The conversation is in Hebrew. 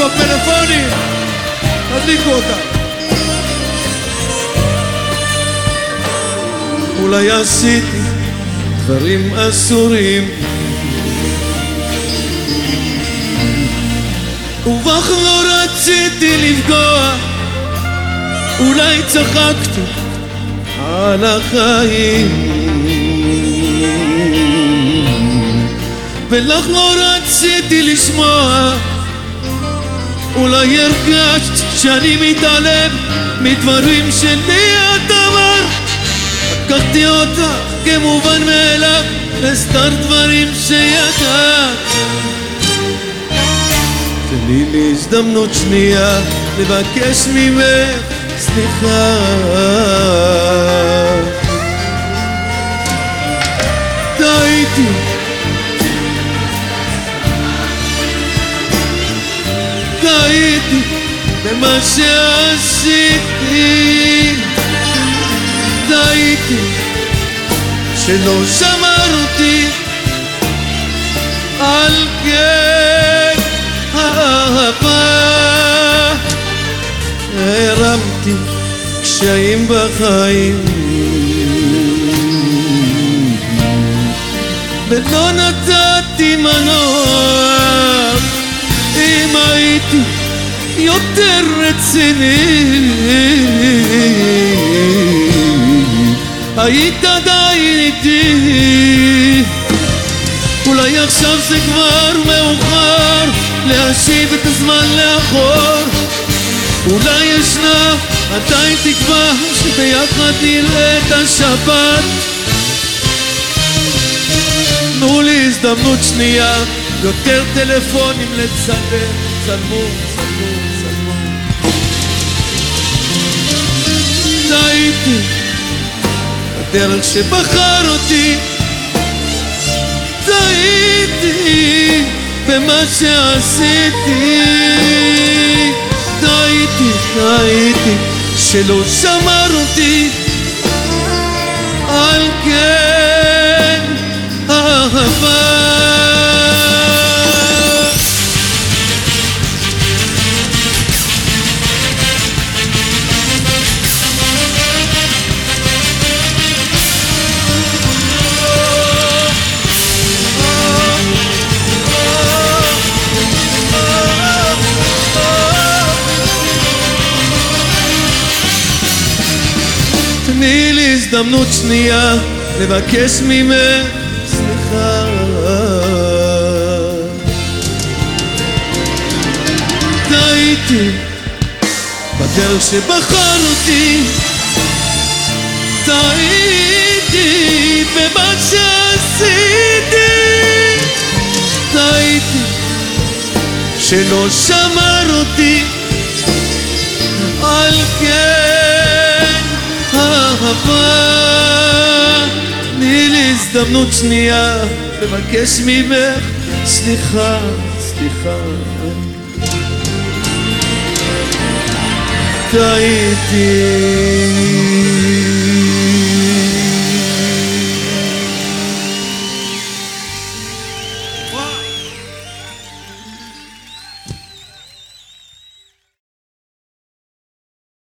איפה הפלאפונים? תדליקו אותם. אולי עשיתי דברים אסורים ובך לא רציתי לפגוע אולי צחקתי על החיים ולך לא רציתי לשמוע אולי הרגשת שאני מתעלם מדברים שלי את אמרת לקחתי אותך כמובן מאליו לסתר דברים שידעת. תני לי הזדמנות שנייה לבקש ממך סליחה. טעיתי במה שעשיתי? טעיתי שלא שמרתי על כן האהבה. הרמתי קשיים בחיים. ולא נתתי מנוח. אם הייתי יותר רציני. היית עדיין איתי. אולי עכשיו זה כבר מאוחר להשיב את הזמן לאחור. אולי ישנה עדיין תקווה שביחד נראה את השבת. תנו לי הזדמנות שנייה יותר טלפונים לצלם צלמו, צלמו, טעיתי הדרך שבחר אותי טעיתי במה שעשיתי. טעיתי, טעיתי שלא שמר אותי תני לי הזדמנות שנייה לבקש ממך סליחה. טעיתי בדרך שבחר אותי. טעיתי במה שעשיתי. טעיתי שלא שמר אותי אהבה תני לי הזדמנות שנייה לבקש ממך סליחה, סליחה. טעיתי